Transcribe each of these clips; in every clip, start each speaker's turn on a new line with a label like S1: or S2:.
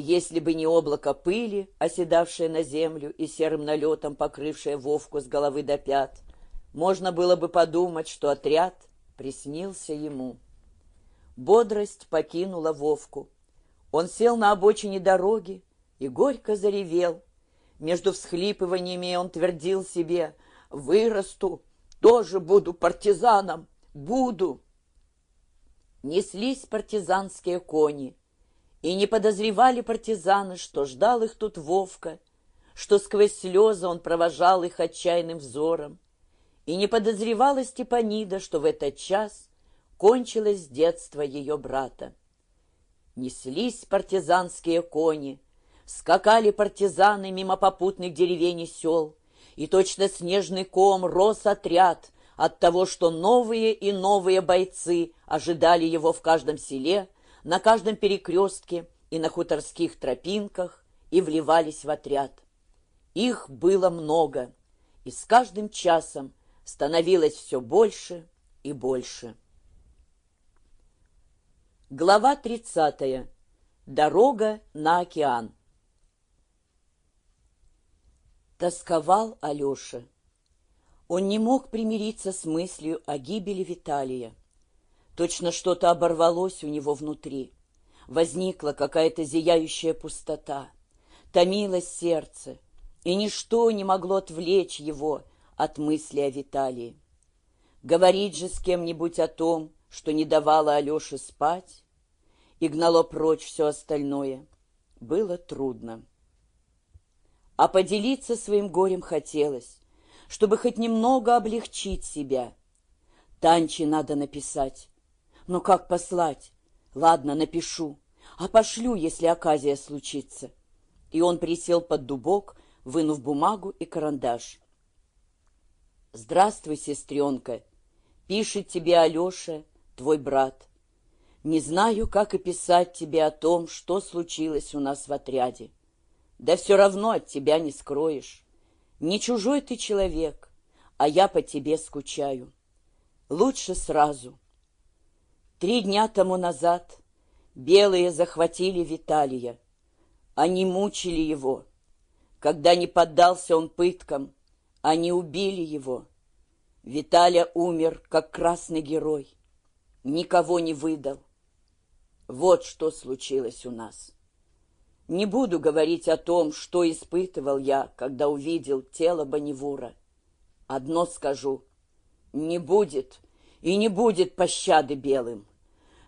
S1: если бы не облако пыли, оседавшее на землю и серым налетом покрывшее Вовку с головы до пят, можно было бы подумать, что отряд приснился ему. Бодрость покинула Вовку. Он сел на обочине дороги и горько заревел. Между всхлипываниями он твердил себе «Вырасту, тоже буду партизаном, буду». Неслись партизанские кони, и не подозревали партизаны, что ждал их тут Вовка, что сквозь слезы он провожал их отчаянным взором. И не подозревала Степанида, что в этот час кончилось детство ее брата. Неслись партизанские кони, скакали партизаны мимо попутных деревень и сел, и точно снежный ком рос отряд от того, что новые и новые бойцы ожидали его в каждом селе, на каждом перекрестке и на хуторских тропинках и вливались в отряд. Их было много, и с каждым часом становилось все больше и больше. Глава 30. Дорога на океан. Тосковал Алеша. Он не мог примириться с мыслью о гибели Виталия. Точно что-то оборвалось у него внутри. Возникла какая-то зияющая пустота. Томилось сердце, и ничто не могло отвлечь его от мысли о Виталии. Говорить же с кем-нибудь о том, что не давало Алёше спать и гнало прочь все остальное, было трудно. А поделиться своим горем хотелось, чтобы хоть немного облегчить себя. Танче надо написать, но как послать? Ладно, напишу. А пошлю, если оказия случится. И он присел под дубок, вынув бумагу и карандаш. «Здравствуй, сестренка. Пишет тебе Алеша, твой брат. Не знаю, как и писать тебе о том, что случилось у нас в отряде. Да все равно от тебя не скроешь. Не чужой ты человек, а я по тебе скучаю. Лучше сразу». Три дня тому назад белые захватили Виталия. Они мучили его. Когда не поддался он пыткам, они убили его. Виталя умер, как красный герой. Никого не выдал. Вот что случилось у нас. Не буду говорить о том, что испытывал я, когда увидел тело Бонневура. Одно скажу. Не будет и не будет пощады белым.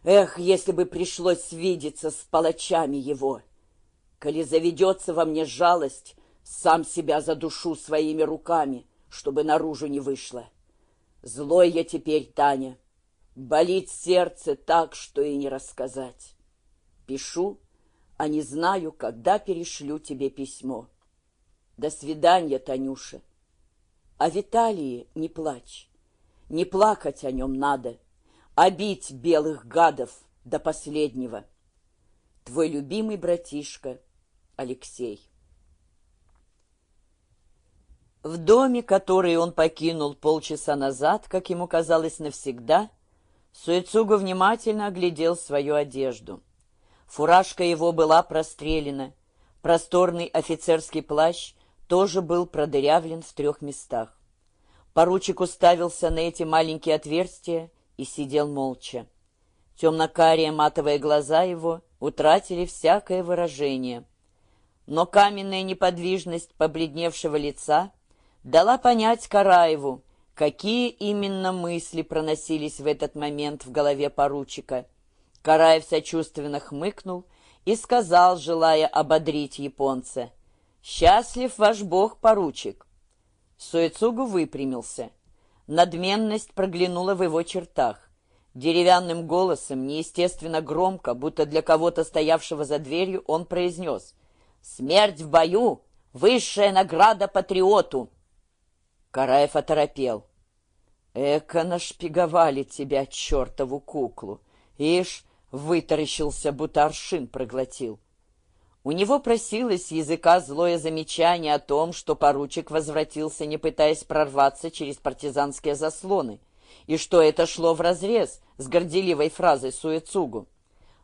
S1: Эх, если бы пришлось видеться с палачами его! Коли заведется во мне жалость, сам себя задушу своими руками, чтобы наружу не вышло. Злой я теперь, Таня. Болит сердце так, что и не рассказать. Пишу, а не знаю, когда перешлю тебе письмо. До свидания, Танюша. А Виталии не плачь. Не плакать о нем надо, а бить белых гадов до последнего. Твой любимый братишка Алексей. В доме, который он покинул полчаса назад, как ему казалось навсегда, Суэцуга внимательно оглядел свою одежду. Фуражка его была прострелена, просторный офицерский плащ тоже был продырявлен в трех местах. Поручик уставился на эти маленькие отверстия и сидел молча. Темно-карие матовые глаза его утратили всякое выражение. Но каменная неподвижность побледневшего лица дала понять Караеву, какие именно мысли проносились в этот момент в голове поручика. Караев сочувственно хмыкнул и сказал, желая ободрить японца, «Счастлив ваш бог, поручик. Суэцугу выпрямился. Надменность проглянула в его чертах. Деревянным голосом, неестественно громко, будто для кого-то стоявшего за дверью, он произнес «Смерть в бою — высшая награда патриоту!» Караев оторопел. «Эко нашпиговали тебя, чертову куклу! Ишь, вытаращился, будто аршин проглотил!» У него просилось языка злое замечание о том, что поручик возвратился, не пытаясь прорваться через партизанские заслоны, и что это шло вразрез с горделивой фразой Суэцугу.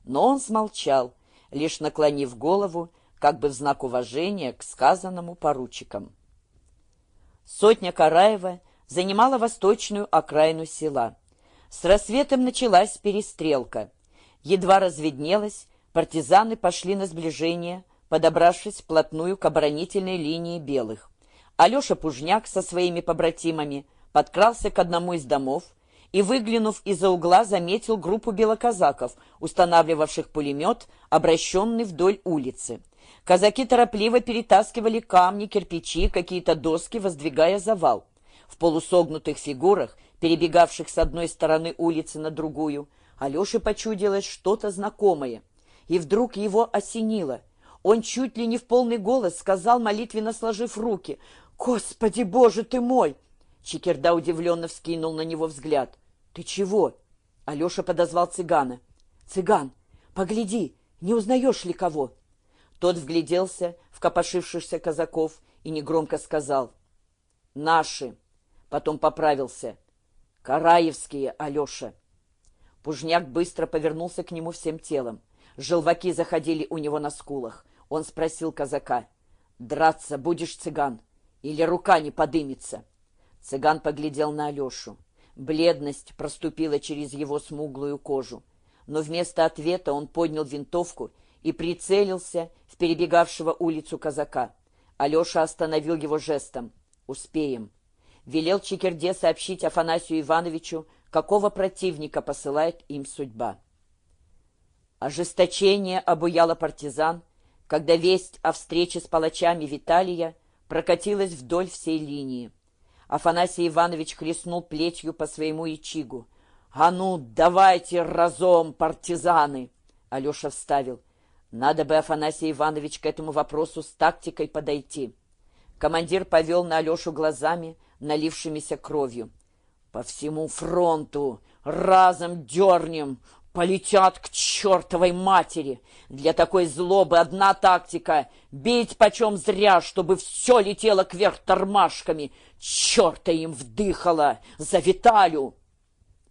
S1: Но он смолчал, лишь наклонив голову, как бы в знак уважения к сказанному поручикам. Сотня Караева занимала восточную окраину села. С рассветом началась перестрелка. Едва разведнелось, партизаны пошли на сближение, подобравшись вплотную к оборонительной линии белых. Алеша Пужняк со своими побратимами подкрался к одному из домов и, выглянув из-за угла, заметил группу белоказаков, устанавливавших пулемет, обращенный вдоль улицы. Казаки торопливо перетаскивали камни, кирпичи, какие-то доски, воздвигая завал. В полусогнутых фигурах, перебегавших с одной стороны улицы на другую, Алёше почудилось что-то знакомое. И вдруг его осенило. Он чуть ли не в полный голос сказал, молитвенно сложив руки, «Господи, Боже ты мой!» Чекерда удивленно вскинул на него взгляд. «Ты чего?» Алеша подозвал цыгана. «Цыган, погляди, не узнаешь ли кого?» Тот вгляделся в копошившихся казаков и негромко сказал. «Наши!» Потом поправился. «Караевские, Алеша!» Пужняк быстро повернулся к нему всем телом. Желваки заходили у него на скулах. Он спросил казака. «Драться будешь, цыган? Или рука не подымется?» Цыган поглядел на Алешу. Бледность проступила через его смуглую кожу. Но вместо ответа он поднял винтовку и прицелился в перебегавшего улицу казака. Алеша остановил его жестом. «Успеем». Велел Чекерде сообщить Афанасию Ивановичу, какого противника посылает им судьба. Ожесточение обуяло партизан, когда весть о встрече с палачами Виталия прокатилась вдоль всей линии. Афанасий Иванович хлестнул плетью по своему ячигу. «А ну, давайте разом, партизаны!» Алеша вставил. Надо бы, Афанасий Иванович, к этому вопросу с тактикой подойти. Командир повел на Алешу глазами, налившимися кровью. «По всему фронту! Разом дернем! Полетят к чертовой матери! Для такой злобы одна тактика — бить почем зря, чтобы все летело кверх тормашками. Черта им вдыхало! За Виталю!»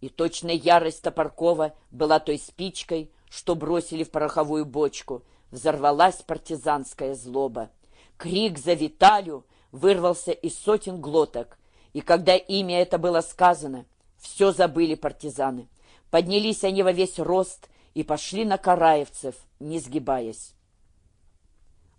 S1: И точно ярость Топоркова была той спичкой, что бросили в пороховую бочку. Взорвалась партизанская злоба. Крик за Виталю вырвался из сотен глоток. И когда имя это было сказано, все забыли партизаны. Поднялись они во весь рост и пошли на караевцев, не сгибаясь.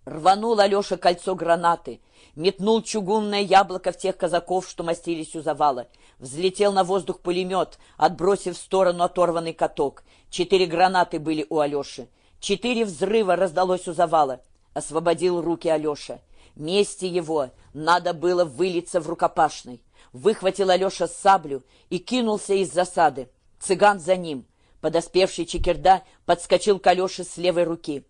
S1: Рванул Алеша кольцо гранаты, метнул чугунное яблоко в тех казаков, что мастились у завала. Взлетел на воздух пулемет, отбросив в сторону оторванный каток. Четыре гранаты были у Алеши. Четыре взрыва раздалось у завала. Освободил руки Алеша. Мести его надо было вылиться в рукопашной. Выхватил Алеша саблю и кинулся из засады. Цыган за ним. Подоспевший Чекерда подскочил к Алёше с левой руки.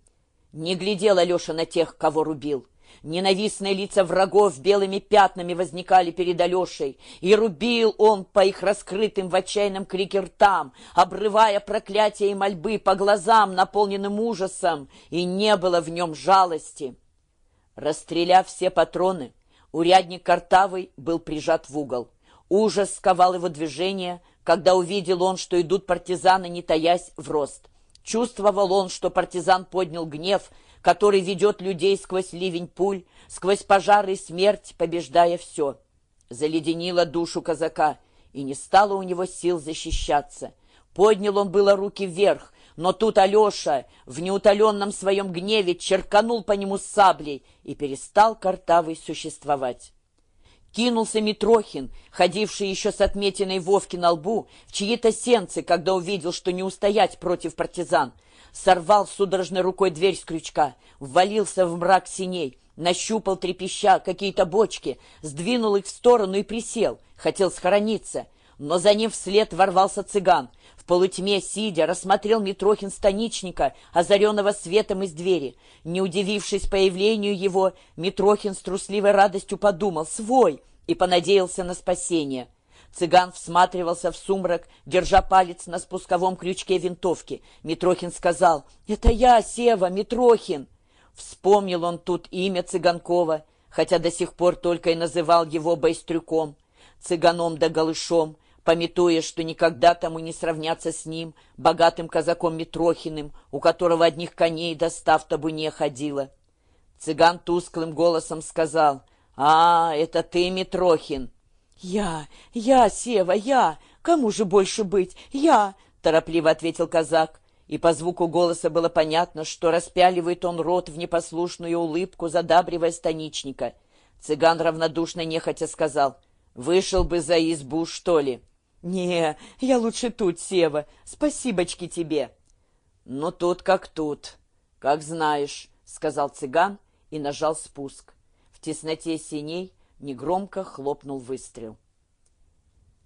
S1: Не глядел Алеша на тех, кого рубил. Ненавистные лица врагов белыми пятнами возникали перед Алешей, и рубил он по их раскрытым в отчаянном крике ртам, обрывая проклятия и мольбы по глазам, наполненным ужасом, и не было в нем жалости. Расстреляв все патроны, урядник Картавый был прижат в угол. Ужас сковал его движение, когда увидел он, что идут партизаны, не таясь в рост. Чувствовал он, что партизан поднял гнев, который ведет людей сквозь ливень пуль, сквозь пожары и смерть, побеждая все. Заледенила душу казака, и не стало у него сил защищаться. Поднял он было руки вверх, но тут Алеша в неутоленном своем гневе черканул по нему саблей и перестал картавый существовать. Кинулся Митрохин, ходивший еще с отметиной Вовки на лбу, в чьи-то сенцы, когда увидел, что не устоять против партизан. Сорвал судорожной рукой дверь с крючка, ввалился в мрак синей, нащупал трепеща какие-то бочки, сдвинул их в сторону и присел, хотел схорониться. Но за ним вслед ворвался цыган. В полутьме, сидя, рассмотрел Митрохин станичника, озаренного светом из двери. Не удивившись появлению его, Митрохин с трусливой радостью подумал «свой» и понадеялся на спасение. Цыган всматривался в сумрак, держа палец на спусковом крючке винтовки. Митрохин сказал «Это я, Сева, Митрохин!» Вспомнил он тут имя Цыганкова, хотя до сих пор только и называл его Байстрюком, цыганом да голышом, пометуя, что никогда тому не сравняться с ним, богатым казаком Митрохиным, у которого одних коней достав табуне ходила. Цыган тусклым голосом сказал, «А, это ты, Митрохин!»
S2: «Я, я, Сева, я! Кому же больше быть? Я!» — торопливо ответил казак.
S1: И по звуку голоса было понятно, что распяливает он рот в непослушную улыбку, задабривая станичника. Цыган равнодушно нехотя сказал, «Вышел бы за избу, что ли?»
S2: «Не, я лучше тут, Сева. Спасибочки тебе».
S1: «Ну, тут как тут. Как знаешь», — сказал цыган и нажал спуск. В тесноте синей негромко хлопнул выстрел.